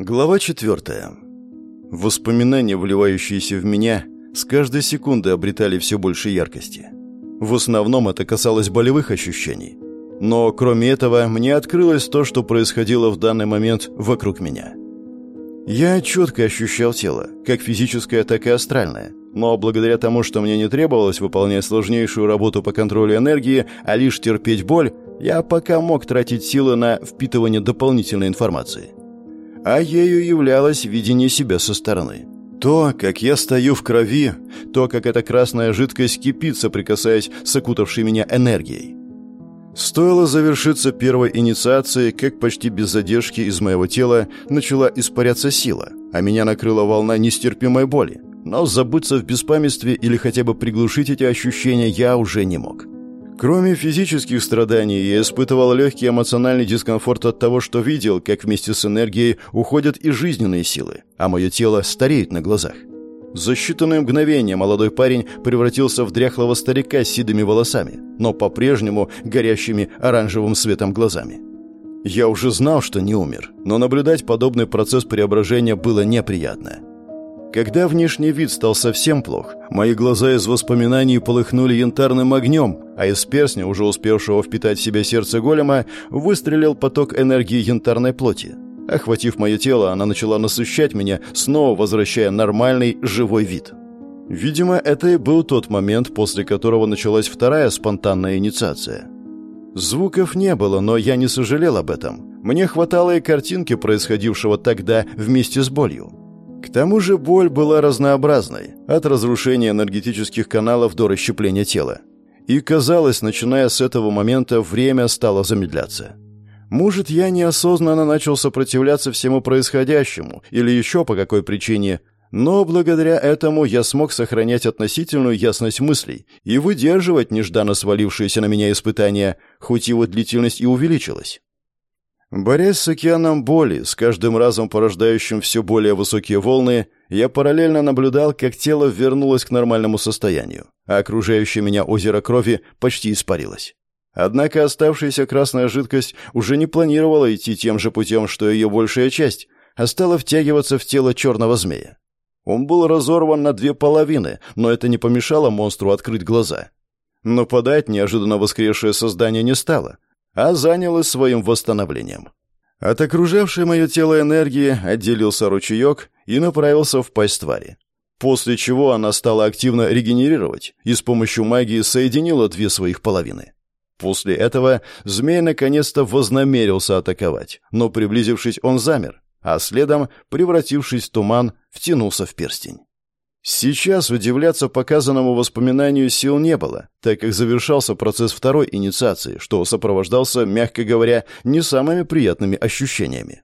Глава четвертая. Воспоминания, вливающиеся в меня, с каждой секунды обретали все больше яркости. В основном это касалось болевых ощущений. Но кроме этого, мне открылось то, что происходило в данный момент вокруг меня. Я четко ощущал тело, как физическое, так и астральное. Но благодаря тому, что мне не требовалось выполнять сложнейшую работу по контролю энергии, а лишь терпеть боль, я пока мог тратить силы на впитывание дополнительной информации а ею являлось видение себя со стороны. То, как я стою в крови, то, как эта красная жидкость кипит, соприкасаясь с окутавшей меня энергией. Стоило завершиться первой инициации, как почти без задержки из моего тела начала испаряться сила, а меня накрыла волна нестерпимой боли. Но забыться в беспамятстве или хотя бы приглушить эти ощущения я уже не мог. Кроме физических страданий, я испытывал легкий эмоциональный дискомфорт от того, что видел, как вместе с энергией уходят и жизненные силы, а мое тело стареет на глазах. За считанные мгновения молодой парень превратился в дряхлого старика с седыми волосами, но по-прежнему горящими оранжевым светом глазами. Я уже знал, что не умер, но наблюдать подобный процесс преображения было неприятно. Когда внешний вид стал совсем плох, мои глаза из воспоминаний полыхнули янтарным огнем, а из перстня, уже успевшего впитать в себя сердце голема, выстрелил поток энергии янтарной плоти. Охватив мое тело, она начала насыщать меня, снова возвращая нормальный, живой вид. Видимо, это и был тот момент, после которого началась вторая спонтанная инициация. Звуков не было, но я не сожалел об этом. Мне хватало и картинки происходившего тогда вместе с болью. К тому же боль была разнообразной, от разрушения энергетических каналов до расщепления тела. И казалось, начиная с этого момента, время стало замедляться. Может, я неосознанно начал сопротивляться всему происходящему, или еще по какой причине, но благодаря этому я смог сохранять относительную ясность мыслей и выдерживать нежданно свалившиеся на меня испытания, хоть его длительность и увеличилась. Борясь с океаном боли, с каждым разом порождающим все более высокие волны, я параллельно наблюдал, как тело вернулось к нормальному состоянию, а окружающее меня озеро крови почти испарилось. Однако оставшаяся красная жидкость уже не планировала идти тем же путем, что ее большая часть, а стала втягиваться в тело черного змея. Он был разорван на две половины, но это не помешало монстру открыть глаза. Нападать неожиданно воскресшее создание не стало — а занялась своим восстановлением. От окружавшей мое тело энергии отделился ручеек и направился в пасть твари. После чего она стала активно регенерировать и с помощью магии соединила две своих половины. После этого змей наконец-то вознамерился атаковать, но приблизившись он замер, а следом, превратившись в туман, втянулся в перстень. Сейчас удивляться показанному воспоминанию сил не было, так как завершался процесс второй инициации, что сопровождался, мягко говоря, не самыми приятными ощущениями.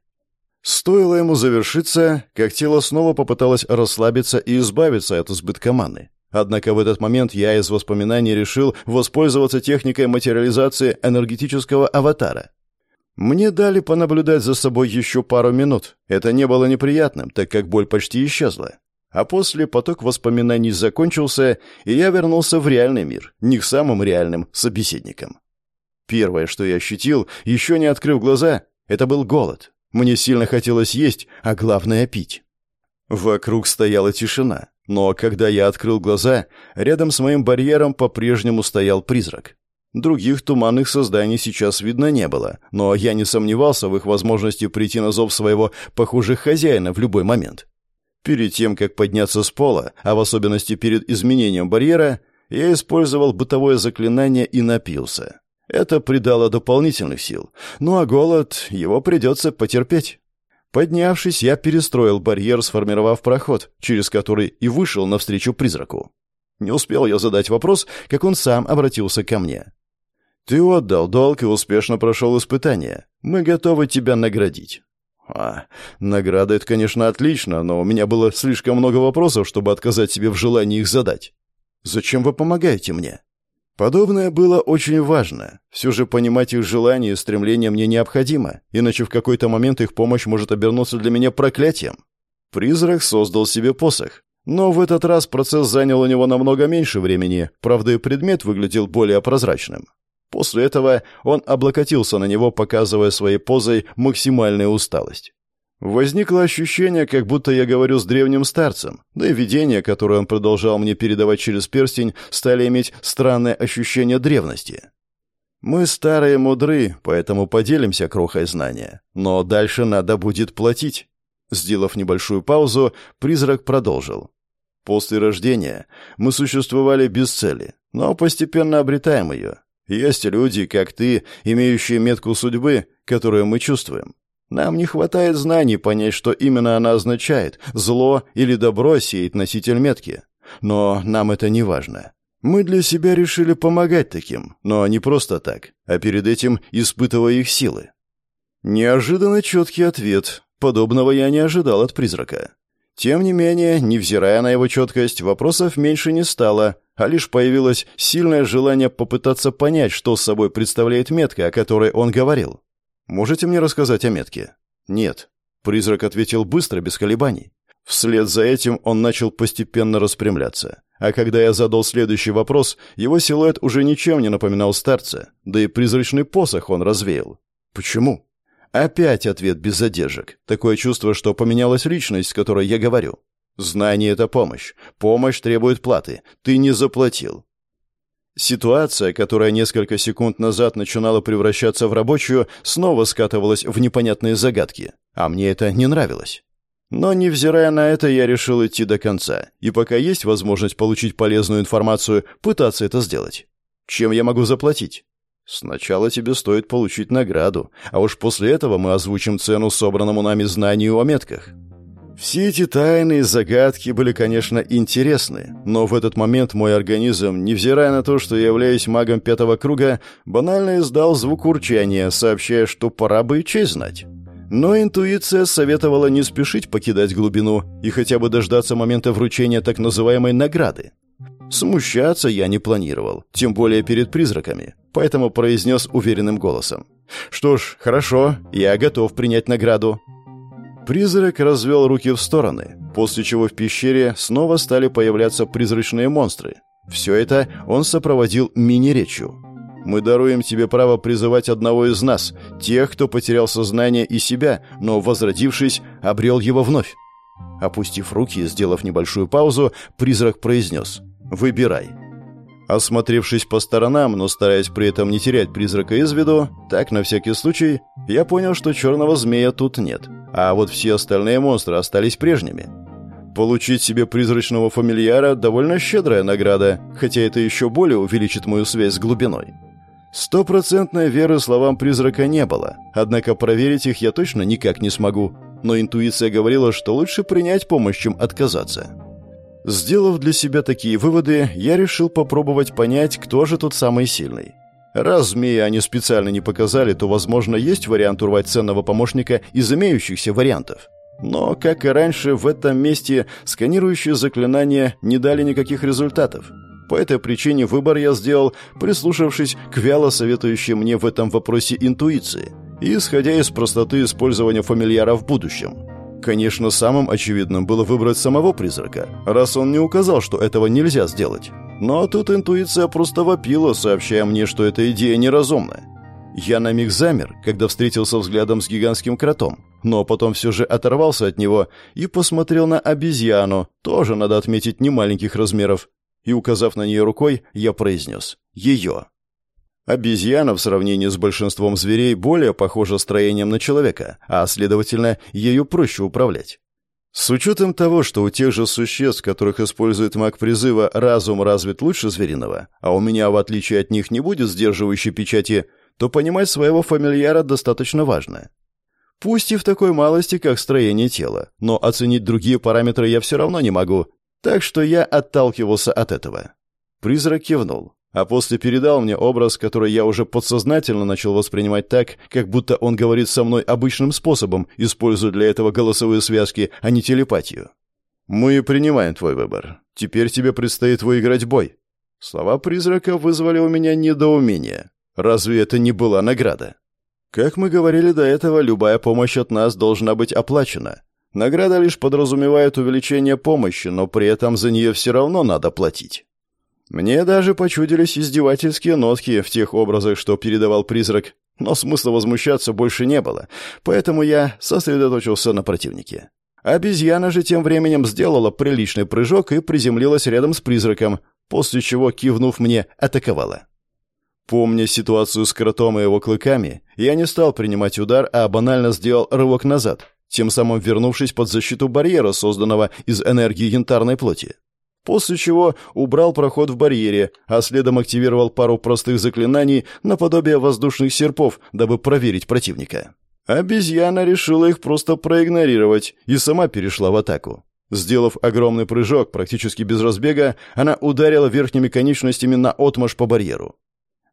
Стоило ему завершиться, как тело снова попыталось расслабиться и избавиться от избытка маны. Однако в этот момент я из воспоминаний решил воспользоваться техникой материализации энергетического аватара. Мне дали понаблюдать за собой еще пару минут. Это не было неприятным, так как боль почти исчезла. А после поток воспоминаний закончился, и я вернулся в реальный мир, не к самым реальным собеседникам. Первое, что я ощутил, еще не открыв глаза, это был голод. Мне сильно хотелось есть, а главное — пить. Вокруг стояла тишина, но когда я открыл глаза, рядом с моим барьером по-прежнему стоял призрак. Других туманных созданий сейчас видно не было, но я не сомневался в их возможности прийти на зов своего, похоже, хозяина в любой момент. Перед тем, как подняться с пола, а в особенности перед изменением барьера, я использовал бытовое заклинание и напился. Это придало дополнительных сил. Ну а голод, его придется потерпеть. Поднявшись, я перестроил барьер, сформировав проход, через который и вышел навстречу призраку. Не успел я задать вопрос, как он сам обратился ко мне. «Ты отдал долг и успешно прошел испытание. Мы готовы тебя наградить. А, награда — это, конечно, отлично, но у меня было слишком много вопросов, чтобы отказать себе в желании их задать. Зачем вы помогаете мне? Подобное было очень важно. Все же понимать их желания и стремления мне необходимо, иначе в какой-то момент их помощь может обернуться для меня проклятием. Призрак создал себе посох. Но в этот раз процесс занял у него намного меньше времени, правда и предмет выглядел более прозрачным. После этого он облокотился на него, показывая своей позой максимальную усталость. Возникло ощущение, как будто я говорю с древним старцем, да и видения, которые он продолжал мне передавать через перстень, стали иметь странное ощущение древности. Мы старые мудры, поэтому поделимся крохой знания, но дальше надо будет платить. Сделав небольшую паузу, призрак продолжил. После рождения мы существовали без цели, но постепенно обретаем ее. Есть люди, как ты, имеющие метку судьбы, которую мы чувствуем. Нам не хватает знаний понять, что именно она означает, зло или добро сеет носитель метки. Но нам это не важно. Мы для себя решили помогать таким, но не просто так, а перед этим испытывая их силы. Неожиданно четкий ответ. Подобного я не ожидал от призрака. Тем не менее, невзирая на его четкость, вопросов меньше не стало, а лишь появилось сильное желание попытаться понять, что собой представляет метка, о которой он говорил. «Можете мне рассказать о метке?» «Нет». Призрак ответил быстро, без колебаний. Вслед за этим он начал постепенно распрямляться. А когда я задал следующий вопрос, его силуэт уже ничем не напоминал старца, да и призрачный посох он развеял. «Почему?» Опять ответ без задержек. Такое чувство, что поменялась личность, с которой я говорю. Знание — это помощь. Помощь требует платы. Ты не заплатил. Ситуация, которая несколько секунд назад начинала превращаться в рабочую, снова скатывалась в непонятные загадки. А мне это не нравилось. Но, невзирая на это, я решил идти до конца. И пока есть возможность получить полезную информацию, пытаться это сделать. Чем я могу заплатить? Сначала тебе стоит получить награду, а уж после этого мы озвучим цену собранному нами знанию о метках. Все эти тайны и загадки были, конечно, интересны, но в этот момент мой организм, невзирая на то, что я являюсь магом пятого круга, банально издал звук урчания, сообщая, что пора бы и честь знать. Но интуиция советовала не спешить покидать глубину и хотя бы дождаться момента вручения так называемой награды. Смущаться я не планировал, тем более перед призраками, поэтому произнес уверенным голосом. «Что ж, хорошо, я готов принять награду». Призрак развел руки в стороны, после чего в пещере снова стали появляться призрачные монстры. Все это он сопроводил мини-речью. «Мы даруем тебе право призывать одного из нас, тех, кто потерял сознание и себя, но, возродившись, обрел его вновь». Опустив руки и сделав небольшую паузу, призрак произнес «Выбирай». Осмотревшись по сторонам, но стараясь при этом не терять призрака из виду, так, на всякий случай, я понял, что черного змея тут нет, а вот все остальные монстры остались прежними. Получить себе призрачного фамильяра – довольно щедрая награда, хотя это еще более увеличит мою связь с глубиной. Стопроцентной веры словам призрака не было, однако проверить их я точно никак не смогу, но интуиция говорила, что лучше принять помощь, чем отказаться. Сделав для себя такие выводы, я решил попробовать понять, кто же тут самый сильный. Раз змеи они специально не показали, то, возможно, есть вариант урвать ценного помощника из имеющихся вариантов. Но, как и раньше, в этом месте сканирующие заклинания не дали никаких результатов. По этой причине выбор я сделал, прислушавшись к вяло советующей мне в этом вопросе интуиции и исходя из простоты использования фамильяра в будущем. Конечно, самым очевидным было выбрать самого призрака, раз он не указал, что этого нельзя сделать. Но тут интуиция просто вопила, сообщая мне, что эта идея неразумная. Я на миг замер, когда встретился взглядом с гигантским кротом, но потом все же оторвался от него и посмотрел на обезьяну, тоже, надо отметить, немаленьких размеров, и, указав на нее рукой, я произнес «Ее». Обезьяна в сравнении с большинством зверей более похожа строением на человека, а, следовательно, ею проще управлять. С учетом того, что у тех же существ, которых использует маг призыва, разум развит лучше звериного, а у меня, в отличие от них, не будет сдерживающей печати, то понимать своего фамильяра достаточно важно. Пусть и в такой малости, как строение тела, но оценить другие параметры я все равно не могу, так что я отталкивался от этого. Призрак кивнул а после передал мне образ, который я уже подсознательно начал воспринимать так, как будто он говорит со мной обычным способом, используя для этого голосовые связки, а не телепатию. «Мы принимаем твой выбор. Теперь тебе предстоит выиграть бой». Слова призрака вызвали у меня недоумение. Разве это не была награда? Как мы говорили до этого, любая помощь от нас должна быть оплачена. Награда лишь подразумевает увеличение помощи, но при этом за нее все равно надо платить. Мне даже почудились издевательские нотки в тех образах, что передавал призрак. Но смысла возмущаться больше не было, поэтому я сосредоточился на противнике. Обезьяна же тем временем сделала приличный прыжок и приземлилась рядом с призраком, после чего, кивнув мне, атаковала. Помня ситуацию с кротом и его клыками, я не стал принимать удар, а банально сделал рывок назад, тем самым вернувшись под защиту барьера, созданного из энергии янтарной плоти. После чего убрал проход в барьере, а следом активировал пару простых заклинаний наподобие воздушных серпов, дабы проверить противника. Обезьяна решила их просто проигнорировать и сама перешла в атаку. Сделав огромный прыжок, практически без разбега, она ударила верхними конечностями на отмаш по барьеру.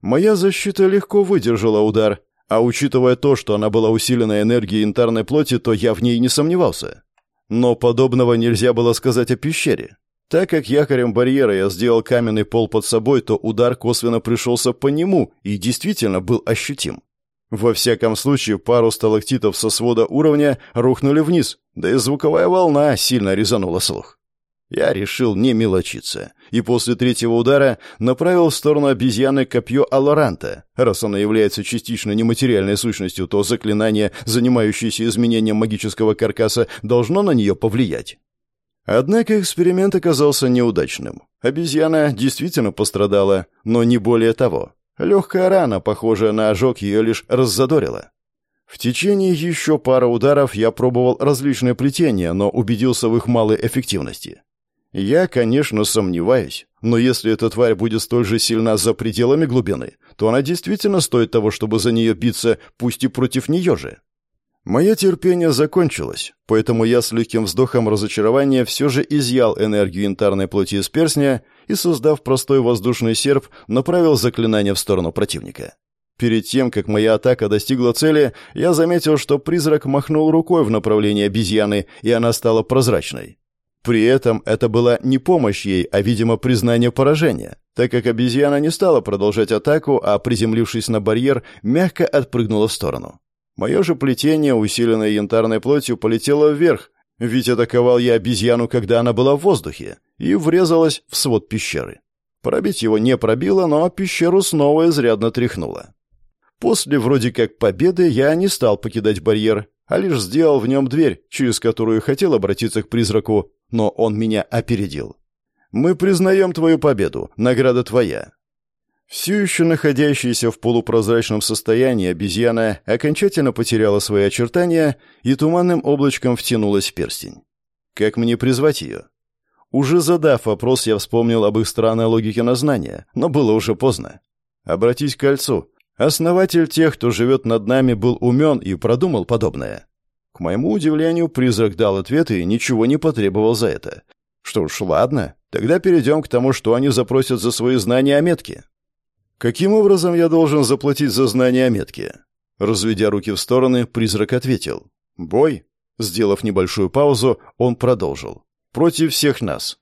Моя защита легко выдержала удар, а учитывая то, что она была усилена энергией янтарной плоти, то я в ней не сомневался. Но подобного нельзя было сказать о пещере. Так как якорем барьера я сделал каменный пол под собой, то удар косвенно пришелся по нему и действительно был ощутим. Во всяком случае, пару сталактитов со свода уровня рухнули вниз, да и звуковая волна сильно резанула слух. Я решил не мелочиться, и после третьего удара направил в сторону обезьяны копье Алоранта. Раз оно является частично нематериальной сущностью, то заклинание, занимающееся изменением магического каркаса, должно на нее повлиять. Однако эксперимент оказался неудачным. Обезьяна действительно пострадала, но не более того. Легкая рана, похожая на ожог, ее лишь раззадорила. В течение еще пары ударов я пробовал различные плетения, но убедился в их малой эффективности. Я, конечно, сомневаюсь, но если эта тварь будет столь же сильна за пределами глубины, то она действительно стоит того, чтобы за нее биться, пусть и против нее же. Мое терпение закончилось, поэтому я с легким вздохом разочарования все же изъял энергию янтарной плоти из перстня и, создав простой воздушный серп, направил заклинание в сторону противника. Перед тем, как моя атака достигла цели, я заметил, что призрак махнул рукой в направлении обезьяны, и она стала прозрачной. При этом это была не помощь ей, а, видимо, признание поражения, так как обезьяна не стала продолжать атаку, а, приземлившись на барьер, мягко отпрыгнула в сторону. Мое же плетение, усиленное янтарной плотью, полетело вверх, ведь атаковал я обезьяну, когда она была в воздухе, и врезалась в свод пещеры. Пробить его не пробило, но пещеру снова изрядно тряхнуло. После вроде как победы я не стал покидать барьер, а лишь сделал в нем дверь, через которую хотел обратиться к призраку, но он меня опередил. «Мы признаем твою победу. Награда твоя». Все еще находящаяся в полупрозрачном состоянии обезьяна окончательно потеряла свои очертания и туманным облачком втянулась в перстень. Как мне призвать ее? Уже задав вопрос, я вспомнил об их странной логике на знания, но было уже поздно. Обратись к кольцу. Основатель тех, кто живет над нами, был умен и продумал подобное. К моему удивлению, призрак дал ответ и ничего не потребовал за это. Что ж, ладно, тогда перейдем к тому, что они запросят за свои знания о метке. Каким образом я должен заплатить за знания о метке? Разведя руки в стороны, призрак ответил. Бой. Сделав небольшую паузу, он продолжил. Против всех нас.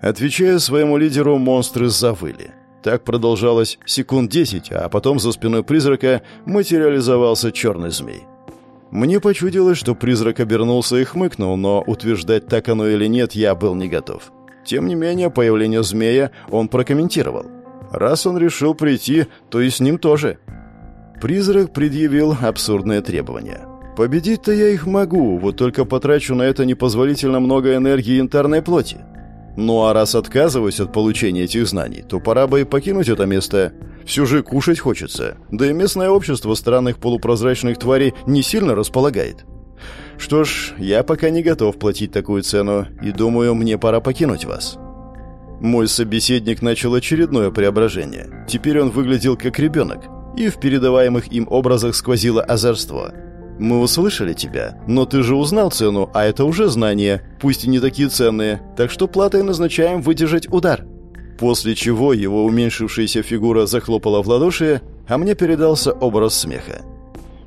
Отвечая своему лидеру, монстры завыли. Так продолжалось секунд десять, а потом за спиной призрака материализовался черный змей. Мне почудилось, что призрак обернулся и хмыкнул, но утверждать, так оно или нет, я был не готов. Тем не менее, появление змея он прокомментировал. Раз он решил прийти, то и с ним тоже. Призрак предъявил абсурдные требования. Победить-то я их могу, вот только потрачу на это непозволительно много энергии янтарной плоти. Ну а раз отказываюсь от получения этих знаний, то пора бы и покинуть это место. Все же кушать хочется, да и местное общество странных полупрозрачных тварей не сильно располагает. Что ж, я пока не готов платить такую цену, и думаю, мне пора покинуть вас. Мой собеседник начал очередное преображение. Теперь он выглядел как ребенок, и в передаваемых им образах сквозило озорство – мы услышали тебя, но ты же узнал цену, а это уже знания, пусть и не такие ценные, так что платой назначаем выдержать удар». После чего его уменьшившаяся фигура захлопала в ладоши, а мне передался образ смеха.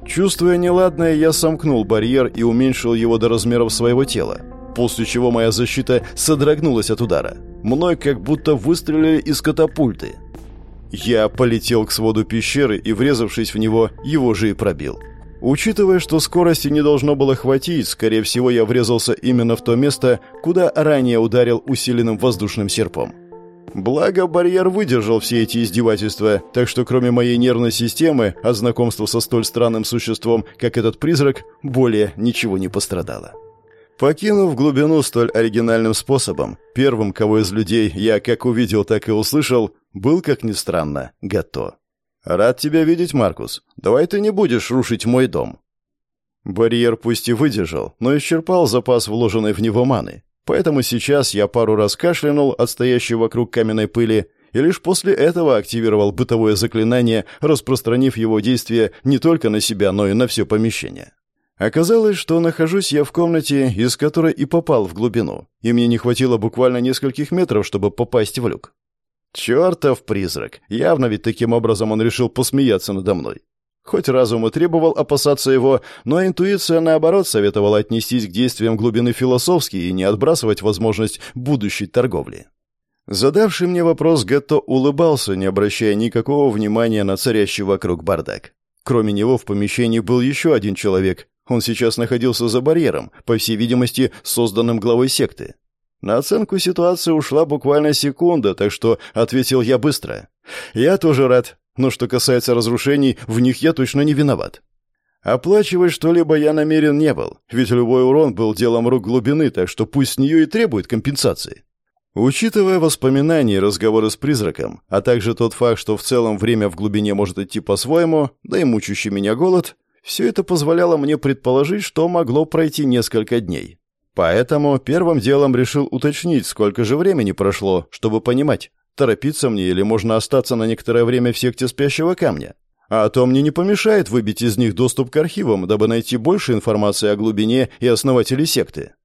Чувствуя неладное, я сомкнул барьер и уменьшил его до размеров своего тела, после чего моя защита содрогнулась от удара. Мной как будто выстрелили из катапульты. Я полетел к своду пещеры и, врезавшись в него, его же и пробил. Учитывая, что скорости не должно было хватить, скорее всего, я врезался именно в то место, куда ранее ударил усиленным воздушным серпом. Благо, барьер выдержал все эти издевательства, так что кроме моей нервной системы, от знакомства со столь странным существом, как этот призрак, более ничего не пострадало. Покинув глубину столь оригинальным способом, первым, кого из людей я как увидел, так и услышал, был, как ни странно, Гато. «Рад тебя видеть, Маркус. Давай ты не будешь рушить мой дом». Барьер пусть и выдержал, но исчерпал запас вложенной в него маны. Поэтому сейчас я пару раз кашлянул от стоящей вокруг каменной пыли и лишь после этого активировал бытовое заклинание, распространив его действие не только на себя, но и на все помещение. Оказалось, что нахожусь я в комнате, из которой и попал в глубину, и мне не хватило буквально нескольких метров, чтобы попасть в люк. Чертов призрак! Явно ведь таким образом он решил посмеяться надо мной. Хоть разум и требовал опасаться его, но интуиция, наоборот, советовала отнестись к действиям глубины философски и не отбрасывать возможность будущей торговли. Задавший мне вопрос Гетто улыбался, не обращая никакого внимания на царящий вокруг бардак. Кроме него в помещении был еще один человек. Он сейчас находился за барьером, по всей видимости, созданным главой секты. На оценку ситуации ушла буквально секунда, так что ответил я быстро. «Я тоже рад. Но что касается разрушений, в них я точно не виноват. Оплачивать что-либо я намерен не был, ведь любой урон был делом рук глубины, так что пусть с нее и требует компенсации. Учитывая воспоминания и разговоры с призраком, а также тот факт, что в целом время в глубине может идти по-своему, да и мучащий меня голод, все это позволяло мне предположить, что могло пройти несколько дней. Поэтому первым делом решил уточнить, сколько же времени прошло, чтобы понимать, Торопиться мне или можно остаться на некоторое время в секте спящего камня? А то мне не помешает выбить из них доступ к архивам, дабы найти больше информации о глубине и основателе секты.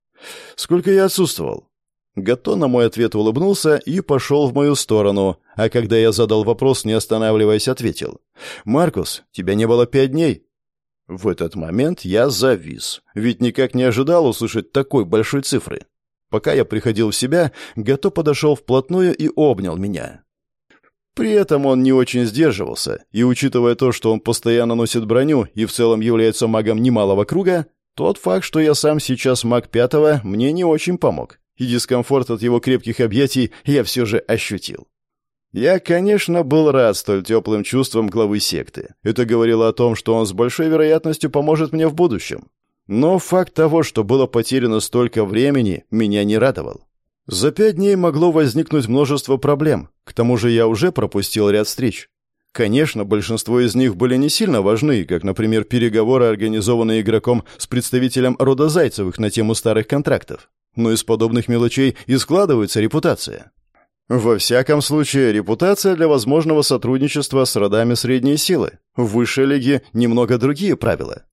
Сколько я отсутствовал? Гато на мой ответ улыбнулся и пошел в мою сторону, а когда я задал вопрос, не останавливаясь, ответил. «Маркус, тебя не было пять дней». В этот момент я завис, ведь никак не ожидал услышать такой большой цифры. Пока я приходил в себя, Гато подошел вплотную и обнял меня. При этом он не очень сдерживался, и учитывая то, что он постоянно носит броню и в целом является магом немалого круга, тот факт, что я сам сейчас маг пятого, мне не очень помог, и дискомфорт от его крепких объятий я все же ощутил. Я, конечно, был рад столь теплым чувствам главы секты. Это говорило о том, что он с большой вероятностью поможет мне в будущем. Но факт того, что было потеряно столько времени, меня не радовал. За пять дней могло возникнуть множество проблем. К тому же я уже пропустил ряд встреч. Конечно, большинство из них были не сильно важны, как, например, переговоры, организованные игроком с представителем рода Зайцевых на тему старых контрактов. Но из подобных мелочей и складывается репутация. Во всяком случае, репутация для возможного сотрудничества с родами средней силы. В высшей лиге немного другие правила.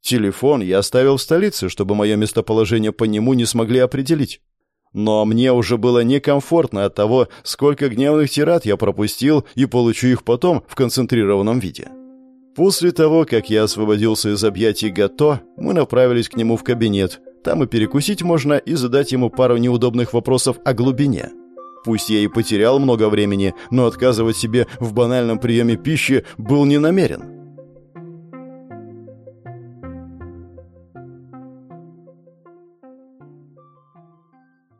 Телефон я оставил в столице, чтобы мое местоположение по нему не смогли определить. Но мне уже было некомфортно от того, сколько гневных тират я пропустил и получу их потом в концентрированном виде. После того, как я освободился из объятий Гато, мы направились к нему в кабинет. Там и перекусить можно, и задать ему пару неудобных вопросов о глубине. Пусть я и потерял много времени, но отказывать себе в банальном приеме пищи был не намерен.